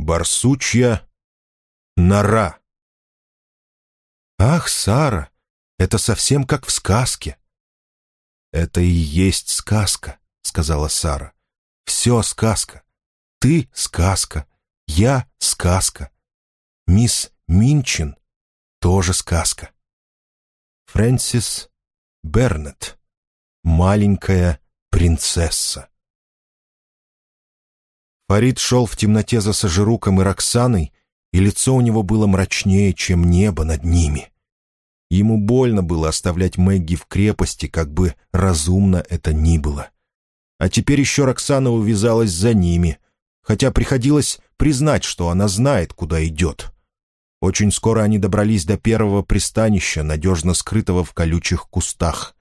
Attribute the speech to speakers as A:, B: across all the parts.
A: Барсучья нора. «Ах, Сара, это совсем как в сказке». «Это и есть сказка», — сказала Сара. «Все сказка. Ты — сказка. Я — сказка. Мисс Минчин — тоже сказка». Фрэнсис Бернетт. Маленькая принцесса. Фарид шел в темноте за Сажируком и Роксаной, и лицо у него было мрачнее, чем небо над ними. Ему больно было оставлять Мэгги в крепости, как бы разумно это ни было. А теперь еще Роксана увязалась за ними, хотя приходилось признать, что она знает, куда идет. Очень скоро они добрались до первого пристанища, надежно скрытого в колючих кустах.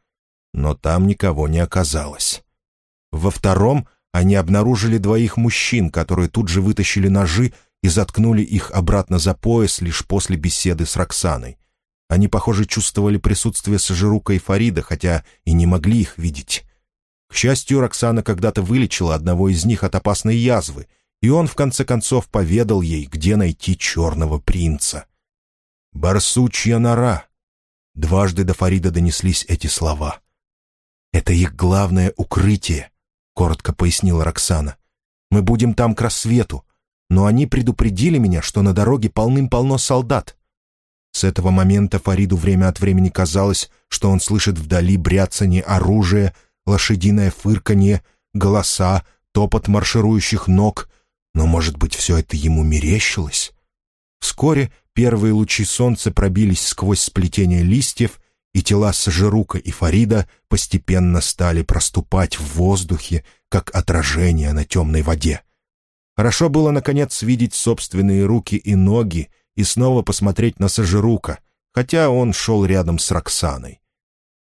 A: Но там никого не оказалось. Во втором они обнаружили двоих мужчин, которые тут же вытащили ножи и заткнули их обратно за пояс лишь после беседы с Роксаной. Они, похоже, чувствовали присутствие Сажирука и Фарида, хотя и не могли их видеть. К счастью, Роксана когда-то вылечила одного из них от опасной язвы, и он, в конце концов, поведал ей, где найти черного принца. «Барсучья нора!» Дважды до Фарида донеслись эти слова. «Это их главное укрытие», — коротко пояснила Роксана. «Мы будем там к рассвету, но они предупредили меня, что на дороге полным-полно солдат». С этого момента Фариду время от времени казалось, что он слышит вдали бряцание оружия, лошадиное фырканье, голоса, топот марширующих ног, но, может быть, все это ему мерещилось? Вскоре первые лучи солнца пробились сквозь сплетение листьев, и тела Сажирука и Фарида постепенно стали проступать в воздухе, как отражение на темной воде. Хорошо было, наконец, видеть собственные руки и ноги и снова посмотреть на Сажирука, хотя он шел рядом с Роксаной.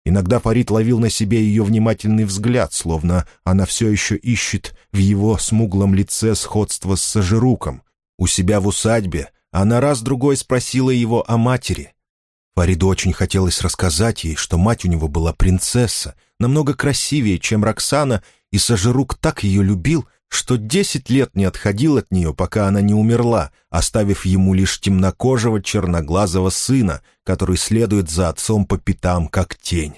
A: Иногда Фарид ловил на себе ее внимательный взгляд, словно она все еще ищет в его смуглом лице сходство с Сажируком. У себя в усадьбе она раз-другой спросила его о матери. Фариду очень хотелось рассказать ей, что мать у него была принцесса, намного красивее, чем Роксана, и Сажирук так ее любил, что десять лет не отходил от нее, пока она не умерла, оставив ему лишь темнокожего черноглазого сына, который следует за отцом по пятам, как тень.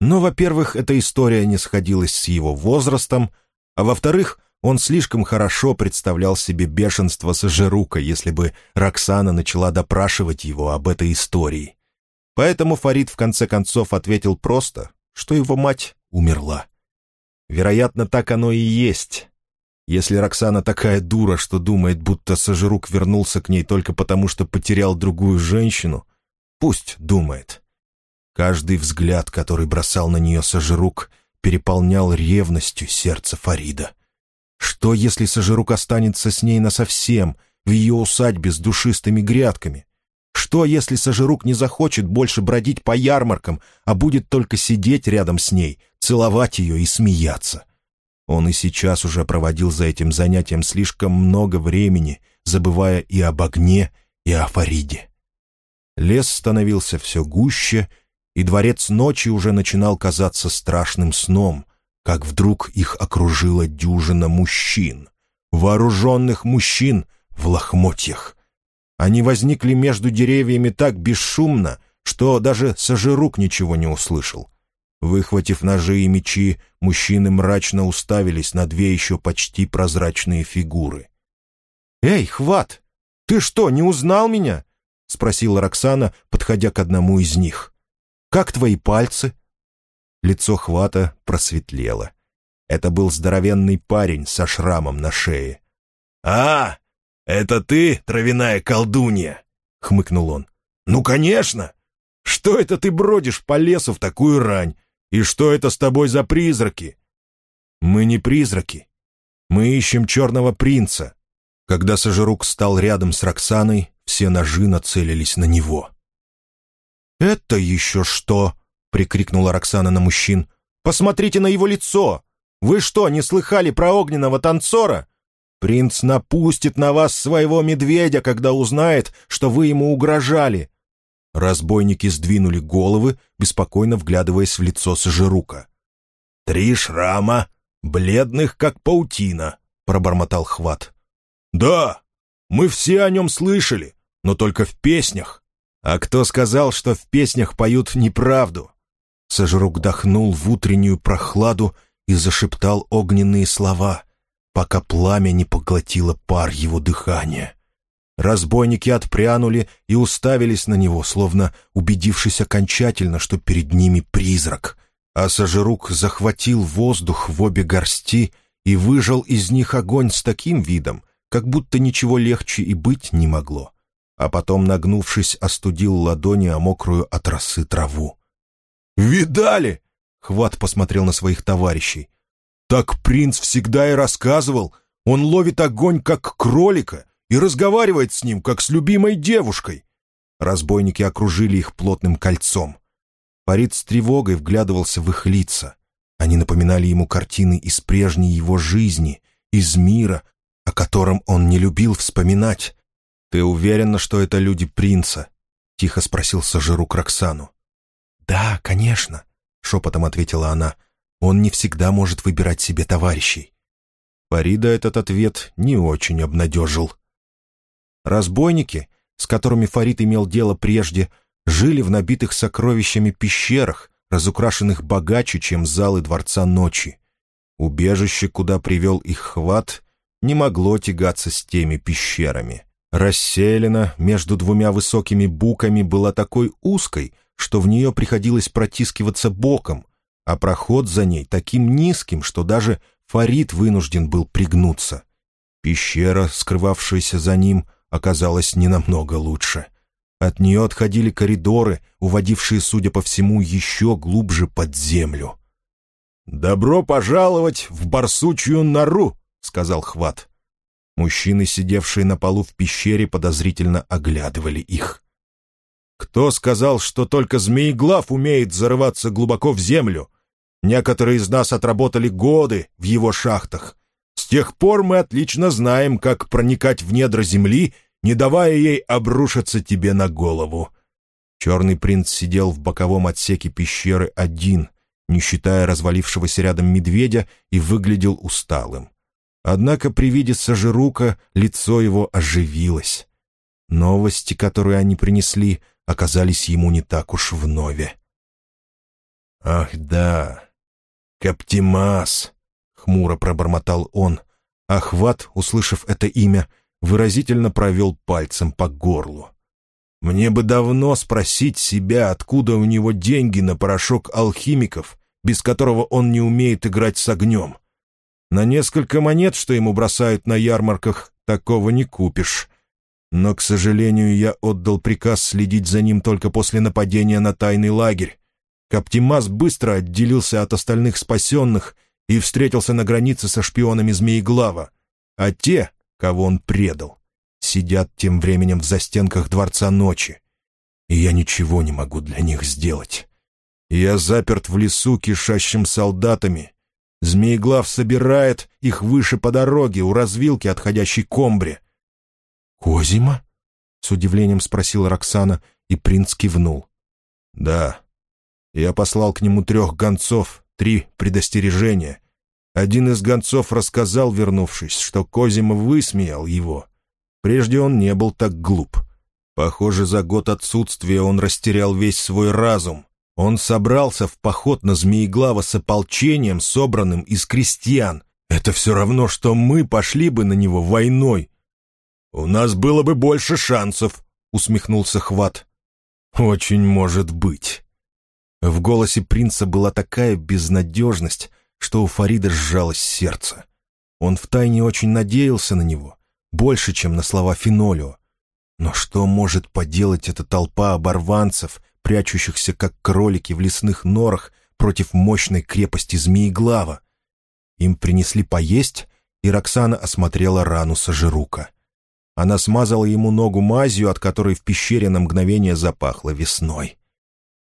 A: Но, во-первых, эта история не сходилась с его возрастом, а во-вторых, он слишком хорошо представлял себе бешенство Сажирука, если бы Роксана начала допрашивать его об этой истории. Поэтому Фарид в конце концов ответил просто, что его мать умерла. Вероятно, так оно и есть. Если Роксана такая дура, что думает, будто Сожрук вернулся к ней только потому, что потерял другую женщину, пусть думает. Каждый взгляд, который бросал на нее Сожрук, переполнял ревностью сердце Фарида. Что, если Сожрук останется с ней насовсем, в ее усадьбе с душистыми грядками? Что, если Сожрук не захочет больше бродить по ярмаркам, а будет только сидеть рядом с ней, целовать ее и смеяться? Он и сейчас уже проводил за этим занятием слишком много времени, забывая и об огне, и о Фариде. Лес становился все гуще, и дворец ночи уже начинал казаться страшным сном, как вдруг их окружила дюжина мужчин, вооруженных мужчин в лохмотьях. Они возникли между деревьями так бесшумно, что даже Сажирук ничего не услышал — Выхватив ножи и мечи, мужчины мрачно уставились на две еще почти прозрачные фигуры. «Эй, Хват, ты что, не узнал меня?» — спросила Роксана, подходя к одному из них. «Как твои пальцы?» Лицо Хвата просветлело. Это был здоровенный парень со шрамом на шее. «А, это ты, травяная колдунья?» — хмыкнул он. «Ну, конечно! Что это ты бродишь по лесу в такую рань? И что это с тобой за призраки?» «Мы не призраки. Мы ищем черного принца». Когда Сажирук стал рядом с Роксаной, все ножи нацелились на него. «Это еще что?» — прикрикнула Роксана на мужчин. «Посмотрите на его лицо! Вы что, не слыхали про огненного танцора? Принц напустит на вас своего медведя, когда узнает, что вы ему угрожали. Разбойники сдвинули головы, беспокойно вглядываясь в лицо Сажирука. «Три шрама, бледных, как паутина», — пробормотал Хват. «Да, Мы все о нем слышали, но только в песнях. А кто сказал, что в песнях поют неправду? Сожрук дохнул в утреннюю прохладу и зашептал огненные слова, пока пламя не поглотило пар его дыхания. Разбойники отпрянули и уставились на него, словно убедившись окончательно, что перед ними призрак. А Сожрук захватил воздух в обе горсти и выжал из них огонь с таким видом, как будто ничего легче и быть не могло. А потом, нагнувшись, остудил ладони о мокрую от росы траву. «Видали?» — Хват посмотрел на своих товарищей. «Так принц всегда и рассказывал. Он ловит огонь, как кролика, и разговаривает с ним, как с любимой девушкой». Разбойники окружили их плотным кольцом. Фарид с тревогой вглядывался в их лица. Они напоминали ему картины из прежней его жизни, из мира, о котором он не любил вспоминать. «Ты уверена, что это люди принца?» — тихо спросил Сажирук Роксану. «Да, конечно», — шепотом ответила она. «Он не всегда может выбирать себе товарищей». Фарида этот ответ не очень обнадежил. Разбойники, с которыми Фарид имел дело прежде, жили в набитых сокровищами пещерах, разукрашенных богаче, чем залы Дворца Ночи. Убежище, куда привел их хват, не могло тягаться с теми пещерами. Расселена между двумя высокими буками была такой узкой, что в нее приходилось протискиваться боком, а проход за ней таким низким, что даже Фарид вынужден был пригнуться. Пещера, скрывавшаяся за ним, оказалась не намного лучше — от нее отходили коридоры, уводившие, судя по всему, еще глубже под землю. «Добро пожаловать в барсучью нору!» — сказал Хват. Мужчины, сидевшие на полу в пещере, подозрительно оглядывали их. «Кто сказал, что только Змееглав умеет зарываться глубоко в землю? Некоторые из нас отработали годы в его шахтах. С тех пор мы отлично знаем, как проникать в недра земли не давая ей обрушиться тебе на голову. Черный принц сидел в боковом отсеке пещеры один, не считая развалившегося рядом медведя, и выглядел усталым. Однако при виде Сажирука лицо его оживилось. Новости, которые они принесли, оказались ему не так уж вновь. «Ах да, Каптимас!» — хмуро пробормотал он. Ахват, услышав это имя, выразительно провел пальцем по горлу. «Мне бы давно спросить себя, откуда у него деньги на порошок алхимиков, без которого он не умеет играть с огнем. На несколько монет, что ему бросают на ярмарках, такого не купишь. Но, к сожалению, я отдал приказ следить за ним только после нападения на тайный лагерь. Каптимас быстро отделился от остальных спасенных и встретился на границе со шпионами Змееглава, а те кого он предал, сидят тем временем в застенках Дворца Ночи, и я ничего не могу для них сделать. Я заперт в лесу, кишащим солдатами. Змееглав собирает их выше по дороге, у развилки, отходящей к Омбре. «Козима?» — с удивлением спросила Роксана, и принц кивнул. «Да. Я послал к нему трех гонцов, три предостережения, один из гонцов рассказал, вернувшись, что Козима высмеял его. Прежде он не был так глуп. Похоже, за год отсутствия он растерял весь свой разум. Он собрался в поход на Змееглава с ополчением, собранным из крестьян. Это все равно, что мы пошли бы на него войной. «У нас было бы больше шансов», — усмехнулся Хват. «Очень может быть». В голосе принца была такая безнадежность, что у Фарида сжалось сердце. Он втайне очень надеялся на него, больше, чем на слова Фенолио. Но что может поделать эта толпа оборванцев, прячущихся как кролики в лесных норах против мощной крепости Змееглава? Им принесли поесть, и Роксана осмотрела рану Сажирука. Она смазала ему ногу мазью, от которой в пещере на мгновение запахло весной.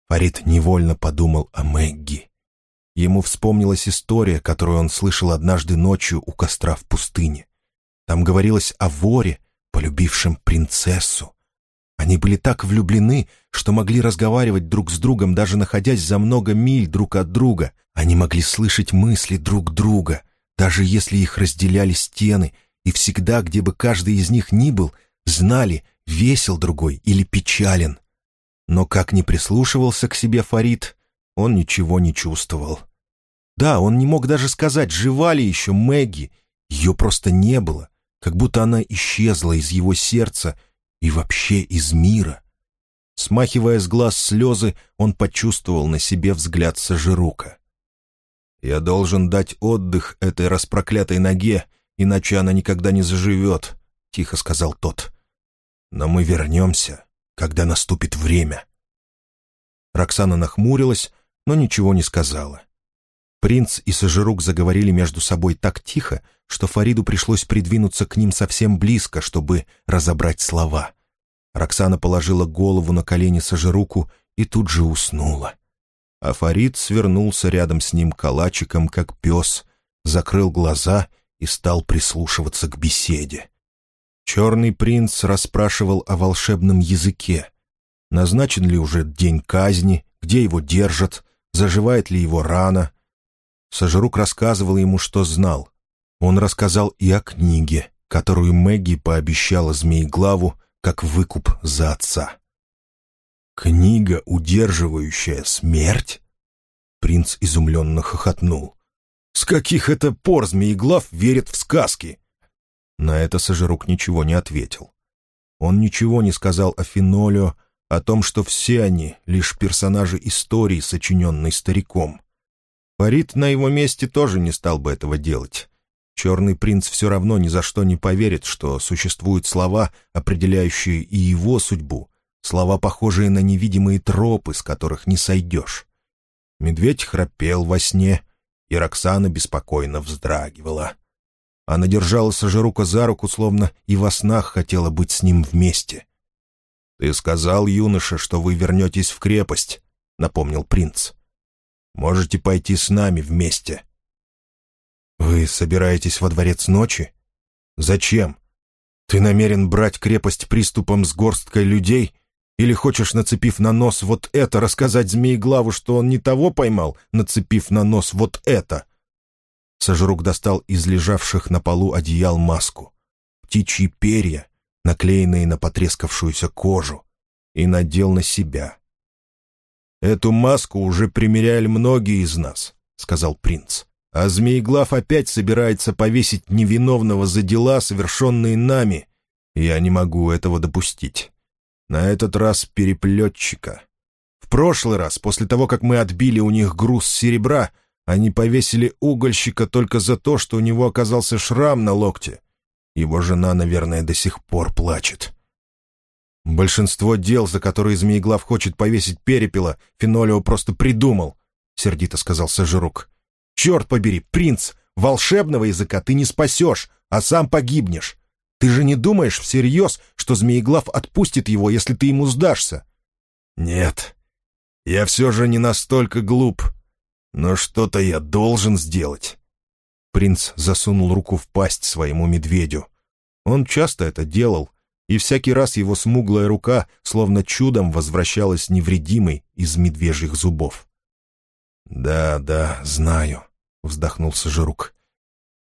A: Фарид невольно подумал о Мэгги. Ему вспомнилась история, которую он слышал однажды ночью у костра в пустыне. Там говорилось о воре, полюбившем принцессу. Они были так влюблены, что могли разговаривать друг с другом, даже находясь за много миль друг от друга. Они могли слышать мысли друг друга, даже если их разделяли стены, и всегда, где бы каждый из них ни был, знали, весел другой или печален. Но как ни прислушивался к себе Фарид, он ничего не чувствовал. Да, он не мог даже сказать, жива ли еще Мэгги. Ее просто не было, как будто она исчезла из его сердца и вообще из мира. Смахивая с глаз слезы, он почувствовал на себе взгляд Сажирука. «Я должен дать отдых этой распроклятой ноге, иначе она никогда не заживет», — тихо сказал тот. «Но мы вернемся, когда наступит время». Роксана нахмурилась, но ничего не сказала. Принц и Сажирук заговорили между собой так тихо, что Фариду пришлось придвинуться к ним совсем близко, чтобы разобрать слова. Роксана положила голову на колени Сажируку и тут же уснула. А Фарид свернулся рядом с ним калачиком, как пес, закрыл глаза и стал прислушиваться к беседе. Черный принц расспрашивал о волшебном языке. Назначен ли уже день казни, где его держат, заживает ли его рана — Сажирук рассказывал ему, что знал. Он рассказал и о книге, которую Мэгги пообещала Змееглаву как выкуп за отца. «Книга, удерживающая смерть?» Принц изумленно хохотнул. «С каких это пор Змееглав верит в сказки?» На это Сажирук ничего не ответил. Он ничего не сказал о Фенолио, о том, что все они — лишь персонажи истории, сочиненной стариком. Фарид на его месте тоже не стал бы этого делать. Черный принц все равно ни за что не поверит, что существуют слова, определяющие и его судьбу, слова, похожие на невидимые тропы, с которых не сойдешь. Медведь храпел во сне, и Роксана беспокойно вздрагивала. Она держала Сажирука за руку, словно и во снах хотела быть с ним вместе. «Ты сказал, юноша, что вы вернетесь в крепость», — напомнил принц. Можете пойти с нами вместе». «Вы собираетесь во дворец ночи? Зачем? Ты намерен брать крепость приступом с горсткой людей? Или хочешь, нацепив на нос вот это, рассказать Змееглаву, что он не того поймал, нацепив на нос вот это?» Сожрук достал из лежавших на полу одеял маску. Птичьи перья, наклеенные на потрескавшуюся кожу, и надел на себя. «Эту маску уже примеряли многие из нас», — сказал принц. «А Змееглав опять собирается повесить невиновного за дела, совершенные нами. Я не могу этого допустить. На этот раз переплетчика. В прошлый раз, после того, как мы отбили у них груз серебра, они повесили угольщика только за то, что у него оказался шрам на локте. Его жена, наверное, до сих пор плачет». «Большинство дел, за которые Змееглав хочет повесить перепела, Фенолио просто придумал», — сердито сказал Сажирук. «Черт побери, принц, волшебного языка ты не спасешь, а сам погибнешь. Ты же не думаешь всерьез, что Змееглав отпустит его, если ты ему сдашься?» «Нет, я все же не настолько глуп, но что-то я должен сделать». Принц засунул руку в пасть своему медведю. Он часто это делал, и всякий раз его смуглая рука словно чудом возвращалась невредимой из медвежьих зубов. «Да, да, знаю», — вздохнул Сажирук.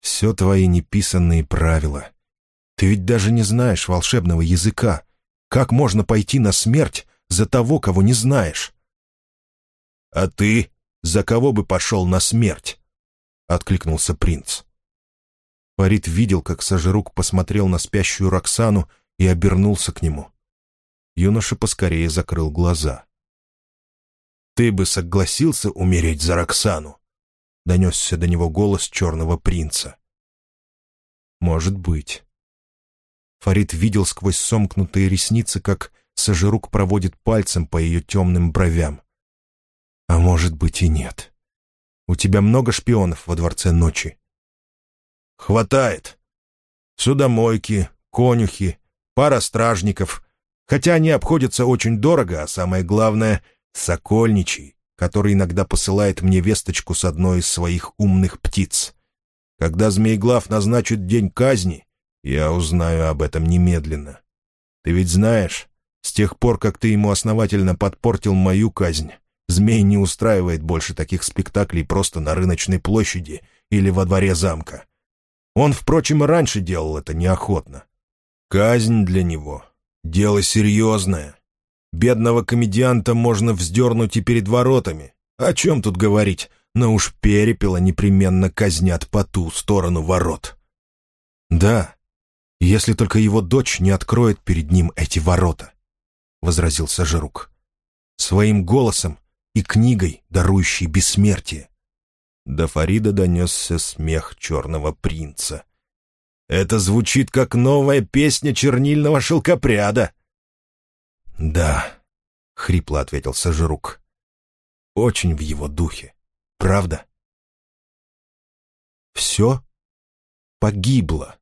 A: «Все твои неписанные правила. Ты ведь даже не знаешь волшебного языка. Как можно пойти на смерть за того, кого не знаешь?» «А ты за кого бы пошел на смерть?» — откликнулся принц. Фарид видел, как Сажирук посмотрел на спящую Роксану и обернулся к нему. Юноша поскорее закрыл глаза. «Ты бы согласился умереть за Роксану?» — донесся до него голос черного принца. «Может быть». Фарид видел сквозь сомкнутые ресницы, как Сажирук проводит пальцем по ее темным бровям. «А может быть и нет. У тебя много шпионов во Дворце Ночи?» «Хватает. Судомойки, конюхи, пара стражников, хотя они обходятся очень дорого, а самое главное — сокольничий, который иногда посылает мне весточку с одной из своих умных птиц. Когда Змееглав назначит день казни, я узнаю об этом немедленно. Ты ведь знаешь, с тех пор, как ты ему основательно подпортил мою казнь, Змей не устраивает больше таких спектаклей просто на рыночной площади или во дворе замка. Он, впрочем, и раньше делал это неохотно. Казнь для него — дело серьезное. Бедного комедианта можно вздернуть и перед воротами. О чем тут говорить? Но уж перепела непременно казнят по ту сторону ворот. Да, если только его дочь не откроет перед ним эти ворота, — возразил Сажирук. Своим голосом и книгой, дарующей бессмертие. До Фарида донесся смех черного принца. «Это звучит, как новая песня чернильного шелкопряда!» «Да», — хрипло ответил Сажирук. «Очень в его духе, правда?» «Все погибло»,